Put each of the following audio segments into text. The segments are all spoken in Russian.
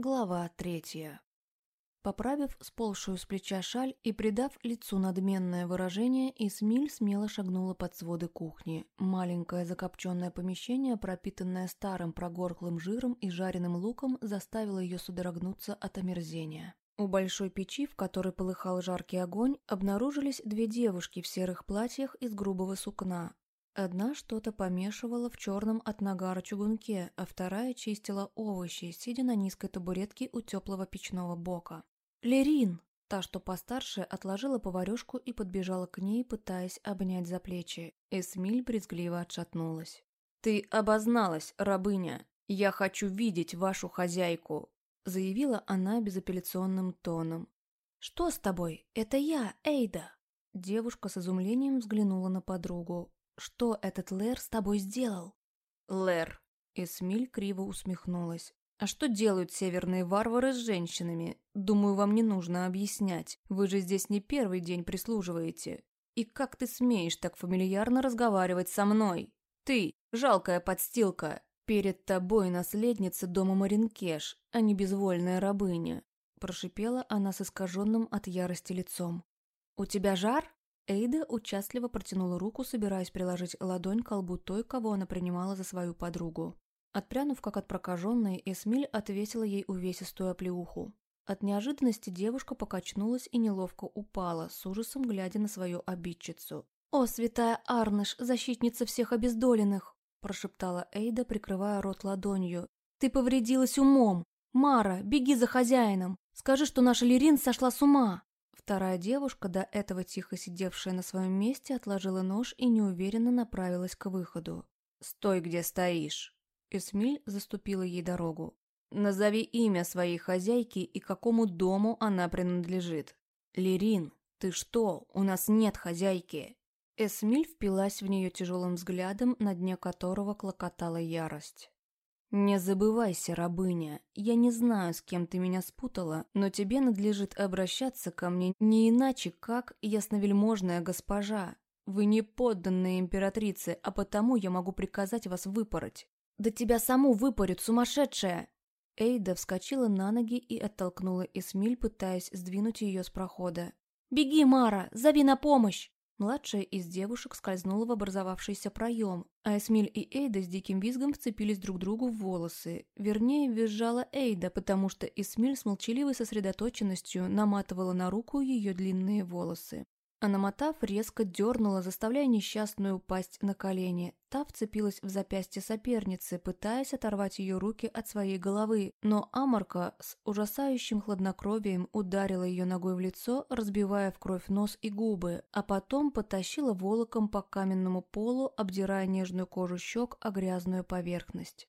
Глава третья. Поправив сползшую с плеча шаль и придав лицу надменное выражение, Исмиль смело шагнула под своды кухни. Маленькое закопченное помещение, пропитанное старым прогорклым жиром и жареным луком, заставило ее содрогнуться от омерзения. У большой печи, в которой полыхал жаркий огонь, обнаружились две девушки в серых платьях из грубого сукна. Одна что-то помешивала в черном от нагара чугунке, а вторая чистила овощи, сидя на низкой табуретке у теплого печного бока. «Лерин!» Та, что постарше, отложила поварешку и подбежала к ней, пытаясь обнять за плечи. Эсмиль брезгливо отшатнулась. «Ты обозналась, рабыня! Я хочу видеть вашу хозяйку!» заявила она безапелляционным тоном. «Что с тобой? Это я, Эйда!» Девушка с изумлением взглянула на подругу. Что этот Лэр с тобой сделал?» «Лэр», — Эсмиль криво усмехнулась. «А что делают северные варвары с женщинами? Думаю, вам не нужно объяснять. Вы же здесь не первый день прислуживаете. И как ты смеешь так фамильярно разговаривать со мной? Ты, жалкая подстилка, перед тобой наследница дома Маринкеш, а не безвольная рабыня», — прошипела она с искаженным от ярости лицом. «У тебя жар?» Эйда участливо протянула руку, собираясь приложить ладонь к колбу той, кого она принимала за свою подругу. Отпрянув, как от прокаженной, Эсмиль отвесила ей увесистую оплеуху. От неожиданности девушка покачнулась и неловко упала, с ужасом глядя на свою обидчицу. «О, святая Арныш, защитница всех обездоленных!» – прошептала Эйда, прикрывая рот ладонью. «Ты повредилась умом! Мара, беги за хозяином! Скажи, что наша Лерин сошла с ума!» Вторая девушка, до этого тихо сидевшая на своем месте, отложила нож и неуверенно направилась к выходу. «Стой, где стоишь!» Эсмиль заступила ей дорогу. «Назови имя своей хозяйки и какому дому она принадлежит». «Лерин, ты что? У нас нет хозяйки!» Эсмиль впилась в нее тяжелым взглядом, на дне которого клокотала ярость. «Не забывайся, рабыня, я не знаю, с кем ты меня спутала, но тебе надлежит обращаться ко мне не иначе, как ясновельможная госпожа. Вы не подданные императрицы, а потому я могу приказать вас выпороть». «Да тебя саму выпорют, сумасшедшая!» Эйда вскочила на ноги и оттолкнула Эсмиль, пытаясь сдвинуть ее с прохода. «Беги, Мара, зови на помощь!» Младшая из девушек скользнула в образовавшийся проем, а Эсмиль и Эйда с диким визгом вцепились друг другу в волосы. Вернее, визжала Эйда, потому что Эсмиль с молчаливой сосредоточенностью наматывала на руку ее длинные волосы. А намотав, резко дернула, заставляя несчастную упасть на колени. Та вцепилась в запястье соперницы, пытаясь оторвать ее руки от своей головы, но Амарка с ужасающим хладнокровием ударила ее ногой в лицо, разбивая в кровь нос и губы, а потом потащила волоком по каменному полу, обдирая нежную кожу щек о грязную поверхность.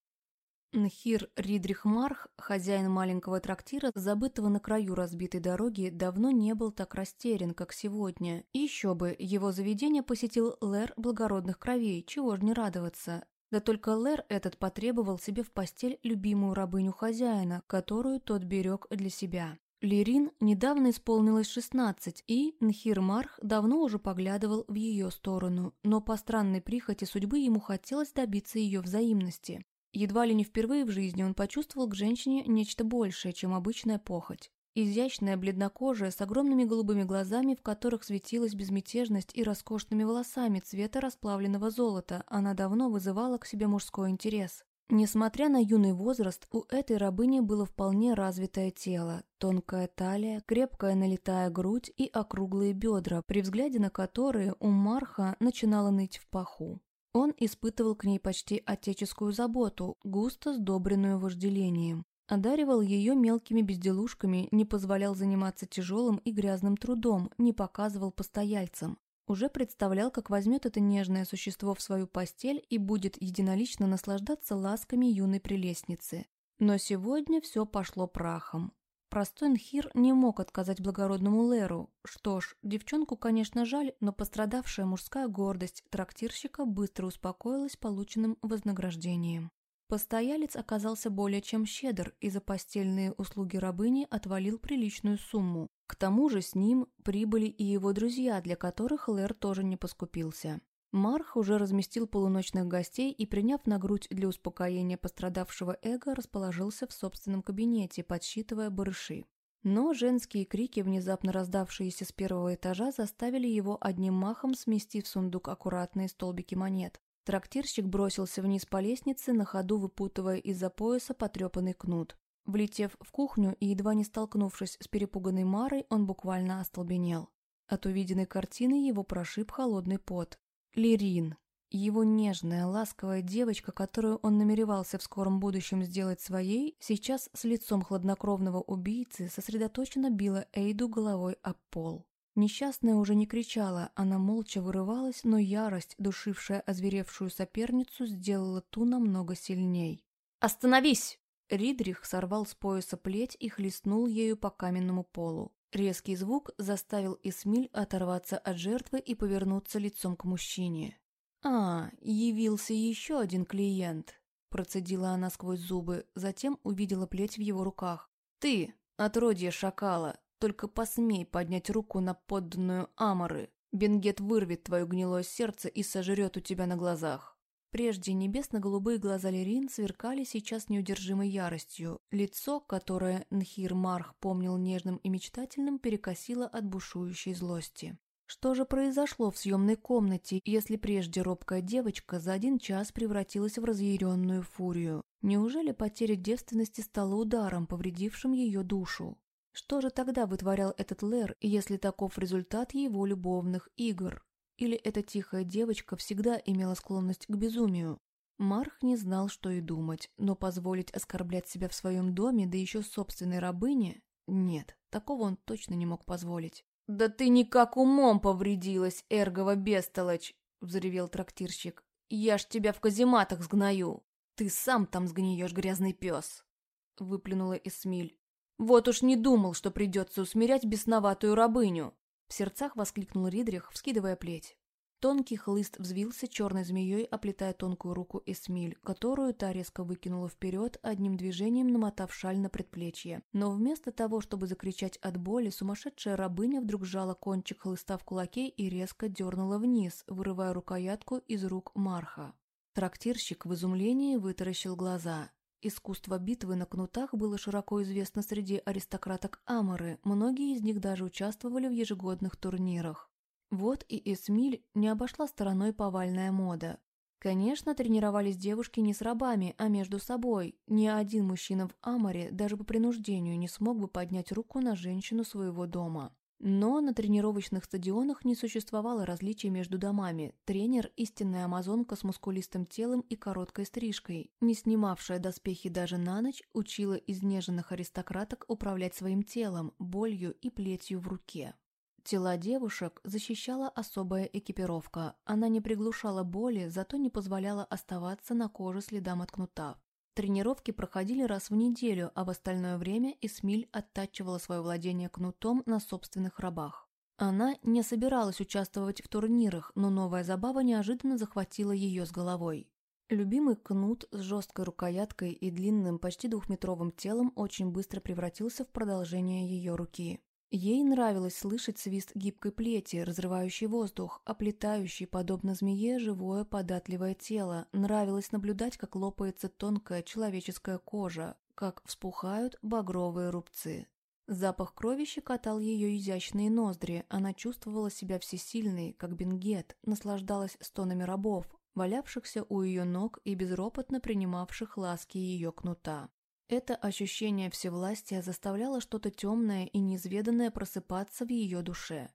Нхир Ридрих Марх, хозяин маленького трактира, забытого на краю разбитой дороги, давно не был так растерян, как сегодня. Еще бы, его заведение посетил Лэр благородных кровей, чего ж не радоваться. Да только Лэр этот потребовал себе в постель любимую рабыню хозяина, которую тот берег для себя. Лерин недавно исполнилось 16, и Нхир Марх давно уже поглядывал в ее сторону, но по странной прихоти судьбы ему хотелось добиться ее взаимности. Едва ли не впервые в жизни он почувствовал к женщине нечто большее, чем обычная похоть. Изящная, бледнокожая, с огромными голубыми глазами, в которых светилась безмятежность и роскошными волосами цвета расплавленного золота, она давно вызывала к себе мужской интерес. Несмотря на юный возраст, у этой рабыни было вполне развитое тело, тонкая талия, крепкая налитая грудь и округлые бедра, при взгляде на которые у Марха начинала ныть в паху. Он испытывал к ней почти отеческую заботу, густо сдобренную вожделением. Одаривал ее мелкими безделушками, не позволял заниматься тяжелым и грязным трудом, не показывал постояльцам. Уже представлял, как возьмет это нежное существо в свою постель и будет единолично наслаждаться ласками юной прелестницы. Но сегодня все пошло прахом. Простой Нхир не мог отказать благородному Леру. Что ж, девчонку, конечно, жаль, но пострадавшая мужская гордость трактирщика быстро успокоилась полученным вознаграждением. Постоялец оказался более чем щедр и за постельные услуги рабыни отвалил приличную сумму. К тому же с ним прибыли и его друзья, для которых Лэр тоже не поскупился. Марх уже разместил полуночных гостей и, приняв на грудь для успокоения пострадавшего эго, расположился в собственном кабинете, подсчитывая барыши. Но женские крики, внезапно раздавшиеся с первого этажа, заставили его одним махом смести в сундук аккуратные столбики монет. Трактирщик бросился вниз по лестнице, на ходу выпутывая из-за пояса потрепанный кнут. Влетев в кухню и едва не столкнувшись с перепуганной Марой, он буквально остолбенел. От увиденной картины его прошиб холодный пот. Лирин. Его нежная, ласковая девочка, которую он намеревался в скором будущем сделать своей, сейчас с лицом хладнокровного убийцы сосредоточенно била Эйду головой об пол. Несчастная уже не кричала, она молча вырывалась, но ярость, душившая озверевшую соперницу, сделала ту намного сильней. «Остановись!» Ридрих сорвал с пояса плеть и хлестнул ею по каменному полу. Резкий звук заставил Эсмиль оторваться от жертвы и повернуться лицом к мужчине. «А, явился еще один клиент», – процедила она сквозь зубы, затем увидела плеть в его руках. «Ты, отродье шакала, только посмей поднять руку на подданную Амары. Бенгет вырвет твое гнилое сердце и сожрет у тебя на глазах. Прежде небесно-голубые глаза Лерин сверкали сейчас неудержимой яростью. Лицо, которое Нхир Марх помнил нежным и мечтательным, перекосило от бушующей злости. Что же произошло в съемной комнате, если прежде робкая девочка за один час превратилась в разъяренную фурию? Неужели потеря девственности стала ударом, повредившим ее душу? Что же тогда вытворял этот Лэр, если таков результат его любовных игр? Или эта тихая девочка всегда имела склонность к безумию? Марх не знал, что и думать, но позволить оскорблять себя в своем доме, да еще собственной рабыне? Нет, такого он точно не мог позволить. «Да ты никак умом повредилась, эргова бестолочь!» — взревел трактирщик. «Я ж тебя в казематах сгною! Ты сам там сгниешь, грязный пес!» — выплюнула Эсмиль. «Вот уж не думал, что придется усмирять бесноватую рабыню!» В сердцах воскликнул Ридрих, вскидывая плеть. Тонкий хлыст взвился черной змеей, оплетая тонкую руку Эсмиль, которую та резко выкинула вперед, одним движением намотав шаль на предплечье. Но вместо того, чтобы закричать от боли, сумасшедшая рабыня вдруг сжала кончик хлыста в кулаке и резко дернула вниз, вырывая рукоятку из рук Марха. Трактирщик в изумлении вытаращил глаза. Искусство битвы на кнутах было широко известно среди аристократок Аморы, многие из них даже участвовали в ежегодных турнирах. Вот и Эсмиль не обошла стороной повальная мода. Конечно, тренировались девушки не с рабами, а между собой. Ни один мужчина в Аморе даже по принуждению не смог бы поднять руку на женщину своего дома. Но на тренировочных стадионах не существовало различий между домами. Тренер – истинная амазонка с мускулистым телом и короткой стрижкой, не снимавшая доспехи даже на ночь, учила изнеженных аристократок управлять своим телом, болью и плетью в руке. Тела девушек защищала особая экипировка. Она не приглушала боли, зато не позволяла оставаться на коже следам от кнута. Тренировки проходили раз в неделю, а в остальное время Эсмиль оттачивала свое владение кнутом на собственных рабах. Она не собиралась участвовать в турнирах, но новая забава неожиданно захватила ее с головой. Любимый кнут с жесткой рукояткой и длинным, почти двухметровым телом очень быстро превратился в продолжение ее руки. Ей нравилось слышать свист гибкой плети, разрывающий воздух, оплетающий, подобно змее, живое податливое тело. Нравилось наблюдать, как лопается тонкая человеческая кожа, как вспухают багровые рубцы. Запах крови щекотал ее изящные ноздри, она чувствовала себя всесильной, как бенгет, наслаждалась стонами рабов, валявшихся у ее ног и безропотно принимавших ласки ее кнута. Это ощущение всевластия заставляло что-то темное и неизведанное просыпаться в ее душе.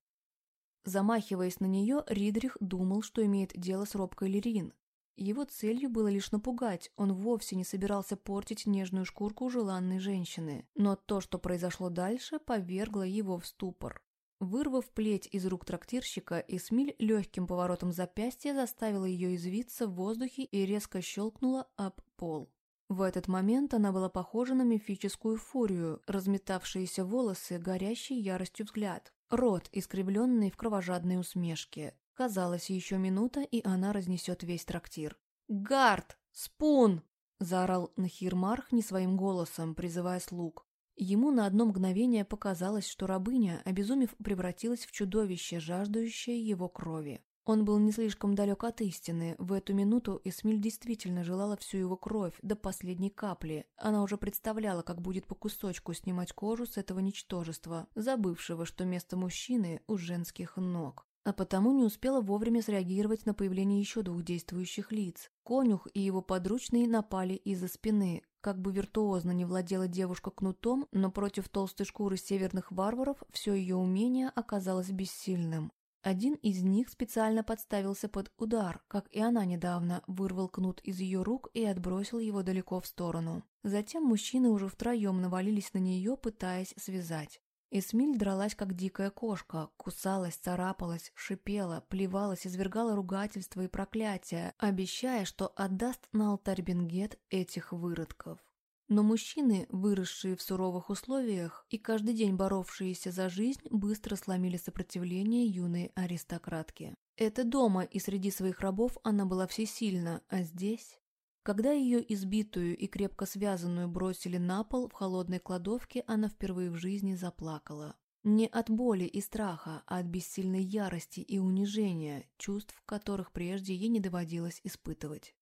Замахиваясь на нее, Ридрих думал, что имеет дело с робкой Лирин. Его целью было лишь напугать, он вовсе не собирался портить нежную шкурку желанной женщины. Но то, что произошло дальше, повергло его в ступор. Вырвав плеть из рук трактирщика, Эсмиль легким поворотом запястья заставила ее извиться в воздухе и резко щелкнула об пол. В этот момент она была похожа на мифическую фурию, разметавшиеся волосы, горящий яростью взгляд, рот, искривленный в кровожадной усмешке. Казалось, еще минута, и она разнесет весь трактир. «Гард! Спун!» – заорал Нахирмарх не своим голосом, призывая слуг. Ему на одно мгновение показалось, что рабыня, обезумев, превратилась в чудовище, жаждущее его крови. Он был не слишком далек от истины. В эту минуту Эсмиль действительно желала всю его кровь до последней капли. Она уже представляла, как будет по кусочку снимать кожу с этого ничтожества, забывшего, что место мужчины у женских ног. А потому не успела вовремя среагировать на появление еще двух действующих лиц. Конюх и его подручные напали из-за спины. Как бы виртуозно не владела девушка кнутом, но против толстой шкуры северных варваров все ее умение оказалось бессильным. Один из них специально подставился под удар, как и она недавно, вырвал кнут из ее рук и отбросил его далеко в сторону. Затем мужчины уже втроем навалились на нее, пытаясь связать. Эсмиль дралась, как дикая кошка, кусалась, царапалась, шипела, плевалась, извергала ругательства и проклятия, обещая, что отдаст на алтарь Бенгет этих выродков. Но мужчины, выросшие в суровых условиях и каждый день боровшиеся за жизнь, быстро сломили сопротивление юной аристократки. Это дома и среди своих рабов она была всесильна, а здесь... Когда ее избитую и крепко связанную бросили на пол в холодной кладовке, она впервые в жизни заплакала. Не от боли и страха, а от бессильной ярости и унижения, чувств которых прежде ей не доводилось испытывать.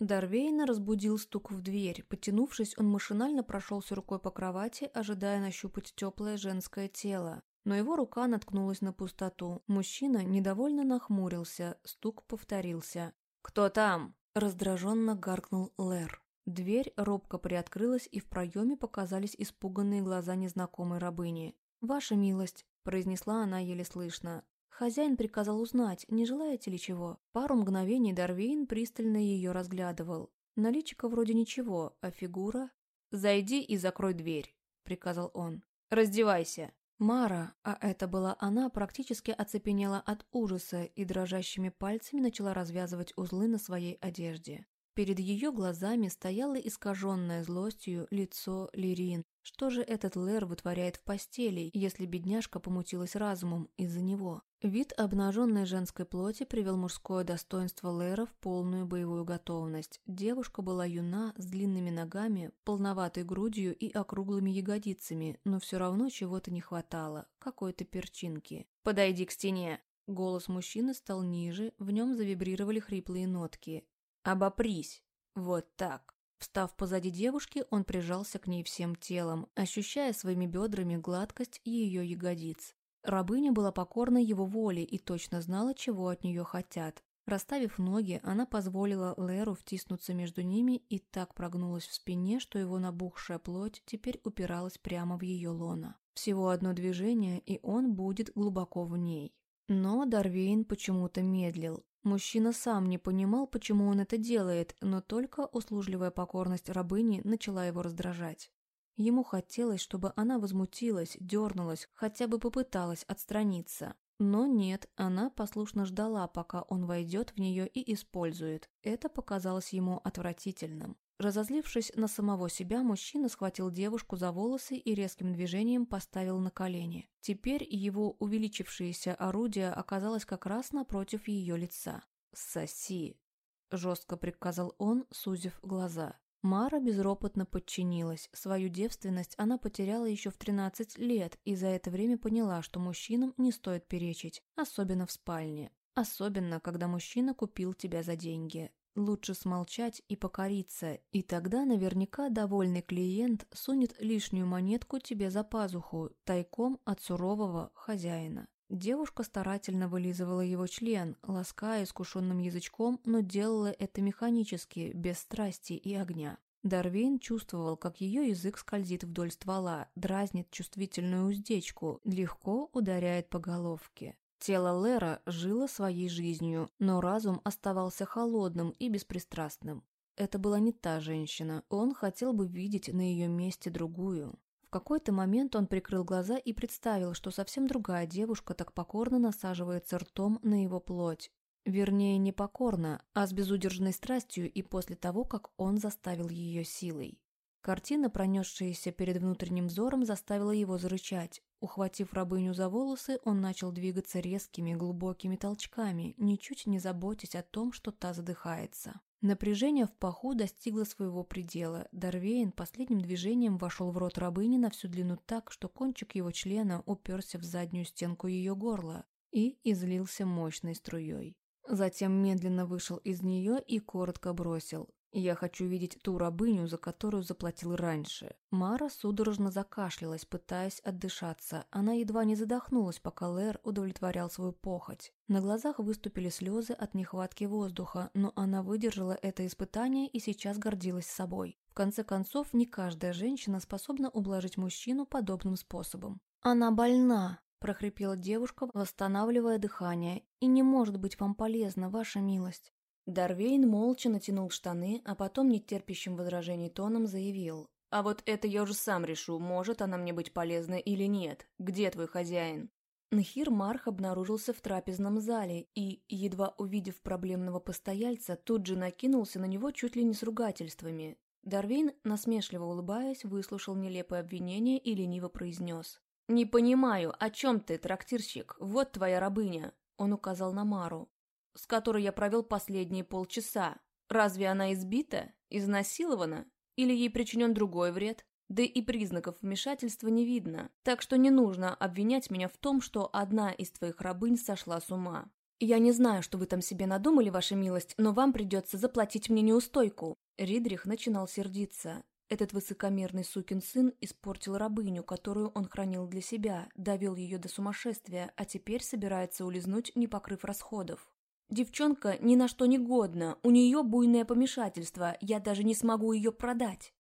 Дарвейна разбудил стук в дверь. Потянувшись, он машинально прошелся рукой по кровати, ожидая нащупать теплое женское тело. Но его рука наткнулась на пустоту. Мужчина недовольно нахмурился, стук повторился. «Кто там?» – раздраженно гаркнул Лэр. Дверь робко приоткрылась, и в проеме показались испуганные глаза незнакомой рабыни. «Ваша милость», – произнесла она еле слышно. Хозяин приказал узнать, не желаете ли чего. Пару мгновений Дарвейн пристально ее разглядывал. Наличика вроде ничего, а фигура... «Зайди и закрой дверь», — приказал он. «Раздевайся». Мара, а это была она, практически оцепенела от ужаса и дрожащими пальцами начала развязывать узлы на своей одежде. Перед ее глазами стояло искаженное злостью лицо Лирин. Что же этот Лэр вытворяет в постели, если бедняжка помутилась разумом из-за него? Вид обнаженной женской плоти привел мужское достоинство Лера в полную боевую готовность. Девушка была юна, с длинными ногами, полноватой грудью и округлыми ягодицами, но все равно чего-то не хватало, какой-то перчинки. «Подойди к стене!» Голос мужчины стал ниже, в нем завибрировали хриплые нотки. «Обопрись!» «Вот так!» Встав позади девушки, он прижался к ней всем телом, ощущая своими бедрами гладкость ее ягодиц. Рабыня была покорна его воле и точно знала, чего от нее хотят. Расставив ноги, она позволила Леру втиснуться между ними и так прогнулась в спине, что его набухшая плоть теперь упиралась прямо в ее лона. Всего одно движение, и он будет глубоко в ней. Но Дарвейн почему-то медлил. Мужчина сам не понимал, почему он это делает, но только услужливая покорность рабыни начала его раздражать. Ему хотелось, чтобы она возмутилась, дернулась, хотя бы попыталась отстраниться. Но нет, она послушно ждала, пока он войдет в нее и использует. Это показалось ему отвратительным. Разозлившись на самого себя, мужчина схватил девушку за волосы и резким движением поставил на колени. Теперь его увеличившееся орудие оказалось как раз напротив ее лица. «Соси!» – жестко приказал он, сузив глаза. Мара безропотно подчинилась. Свою девственность она потеряла еще в 13 лет и за это время поняла, что мужчинам не стоит перечить, особенно в спальне. Особенно, когда мужчина купил тебя за деньги. Лучше смолчать и покориться, и тогда наверняка довольный клиент сунет лишнюю монетку тебе за пазуху, тайком от сурового хозяина. Девушка старательно вылизывала его член, лаская искушенным язычком, но делала это механически, без страсти и огня. Дарвин чувствовал, как ее язык скользит вдоль ствола, дразнит чувствительную уздечку, легко ударяет по головке. Тело Лера жило своей жизнью, но разум оставался холодным и беспристрастным. Это была не та женщина, он хотел бы видеть на ее месте другую. В какой-то момент он прикрыл глаза и представил, что совсем другая девушка так покорно насаживается ртом на его плоть. Вернее, не покорно, а с безудержной страстью и после того, как он заставил ее силой. Картина, пронесшаяся перед внутренним взором, заставила его зарычать. Ухватив рабыню за волосы, он начал двигаться резкими, глубокими толчками, ничуть не заботясь о том, что та задыхается. Напряжение в паху достигло своего предела. Дарвейн последним движением вошел в рот рабыни на всю длину так, что кончик его члена уперся в заднюю стенку ее горла и излился мощной струей. Затем медленно вышел из нее и коротко бросил. «Я хочу видеть ту рабыню, за которую заплатил раньше». Мара судорожно закашлялась, пытаясь отдышаться. Она едва не задохнулась, пока Лэр удовлетворял свою похоть. На глазах выступили слезы от нехватки воздуха, но она выдержала это испытание и сейчас гордилась собой. В конце концов, не каждая женщина способна ублажить мужчину подобным способом. «Она больна», – прохрипела девушка, восстанавливая дыхание. «И не может быть вам полезна, ваша милость». Дарвейн молча натянул штаны, а потом нетерпящим возражений тоном заявил. «А вот это я уже сам решу, может она мне быть полезна или нет. Где твой хозяин?» Нхир Марх обнаружился в трапезном зале и, едва увидев проблемного постояльца, тут же накинулся на него чуть ли не с ругательствами. Дарвейн, насмешливо улыбаясь, выслушал нелепое обвинение и лениво произнес. «Не понимаю, о чем ты, трактирщик? Вот твоя рабыня!» Он указал на Мару с которой я провел последние полчаса. Разве она избита, изнасилована или ей причинен другой вред? Да и признаков вмешательства не видно, так что не нужно обвинять меня в том, что одна из твоих рабынь сошла с ума. Я не знаю, что вы там себе надумали, ваша милость, но вам придется заплатить мне неустойку. Ридрих начинал сердиться. Этот высокомерный сукин сын испортил рабыню, которую он хранил для себя, довел ее до сумасшествия, а теперь собирается улизнуть, не покрыв расходов. Девчонка ни на что не годна, у нее буйное помешательство, я даже не смогу ее продать.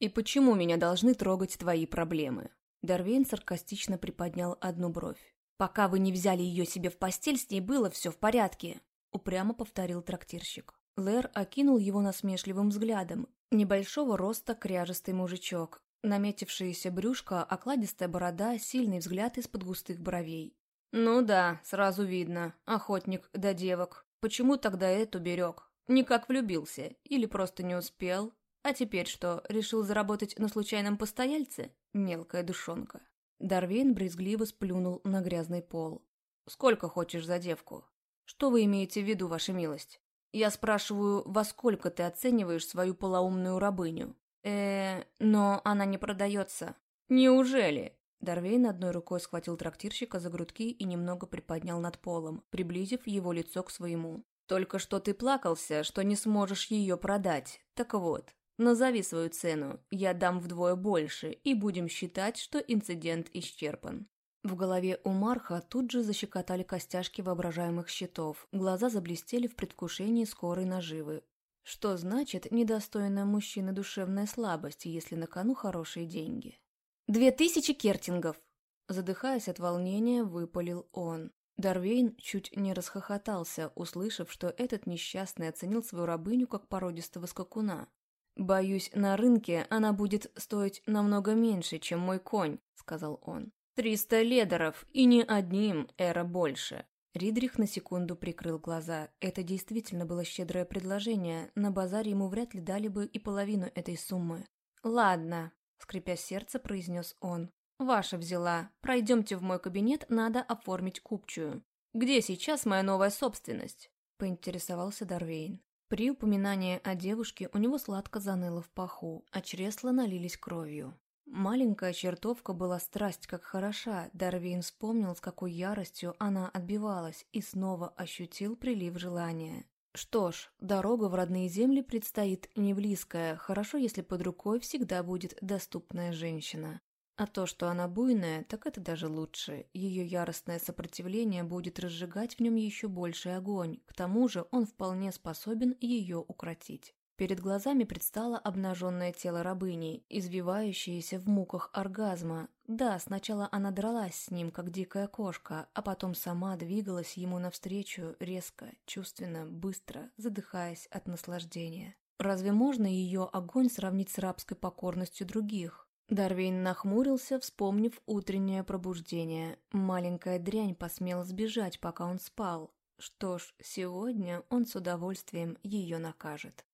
И почему меня должны трогать твои проблемы? Дарвейн саркастично приподнял одну бровь. «Пока вы не взяли ее себе в постель, с ней было все в порядке», — упрямо повторил трактирщик. Лэр окинул его насмешливым взглядом. Небольшого роста кряжестый мужичок. Наметившееся брюшко, окладистая борода, сильный взгляд из-под густых бровей. «Ну да, сразу видно. Охотник до девок. Почему тогда эту берег? Никак влюбился. Или просто не успел. А теперь что, решил заработать на случайном постояльце? Мелкая душонка». Дарвейн брезгливо сплюнул на грязный пол. «Сколько хочешь за девку?» «Что вы имеете в виду, ваша милость?» «Я спрашиваю, во сколько ты оцениваешь свою полоумную рабыню?» э но она не продается». «Неужели?» Дарвейн одной рукой схватил трактирщика за грудки и немного приподнял над полом, приблизив его лицо к своему. «Только что ты плакался, что не сможешь ее продать. Так вот, назови свою цену, я дам вдвое больше, и будем считать, что инцидент исчерпан». В голове у Марха тут же защекотали костяшки воображаемых щитов, глаза заблестели в предвкушении скорой наживы. Что значит недостойная мужчины душевная слабость, если на кону хорошие деньги? «Две тысячи кертингов!» Задыхаясь от волнения, выпалил он. Дарвейн чуть не расхохотался, услышав, что этот несчастный оценил свою рабыню как породистого скакуна. «Боюсь, на рынке она будет стоить намного меньше, чем мой конь», — сказал он. «Триста ледеров, и не одним, эра больше». Ридрих на секунду прикрыл глаза. Это действительно было щедрое предложение, на базаре ему вряд ли дали бы и половину этой суммы. «Ладно», скрипя сердце, произнес он. «Ваша взяла. Пройдемте в мой кабинет, надо оформить купчую». «Где сейчас моя новая собственность?» – поинтересовался Дарвейн. При упоминании о девушке у него сладко заныло в паху, а чресла налились кровью. Маленькая чертовка была страсть как хороша, Дарвейн вспомнил, с какой яростью она отбивалась, и снова ощутил прилив желания. Что ж, дорога в родные земли предстоит не близкая, хорошо, если под рукой всегда будет доступная женщина. А то, что она буйная, так это даже лучше. Ее яростное сопротивление будет разжигать в нем еще больший огонь, к тому же он вполне способен ее укротить. Перед глазами предстало обнаженное тело рабыни, извивающееся в муках оргазма. Да, сначала она дралась с ним, как дикая кошка, а потом сама двигалась ему навстречу резко, чувственно, быстро, задыхаясь от наслаждения. Разве можно ее огонь сравнить с рабской покорностью других? Дарвейн нахмурился, вспомнив утреннее пробуждение. Маленькая дрянь посмела сбежать, пока он спал. Что ж, сегодня он с удовольствием ее накажет.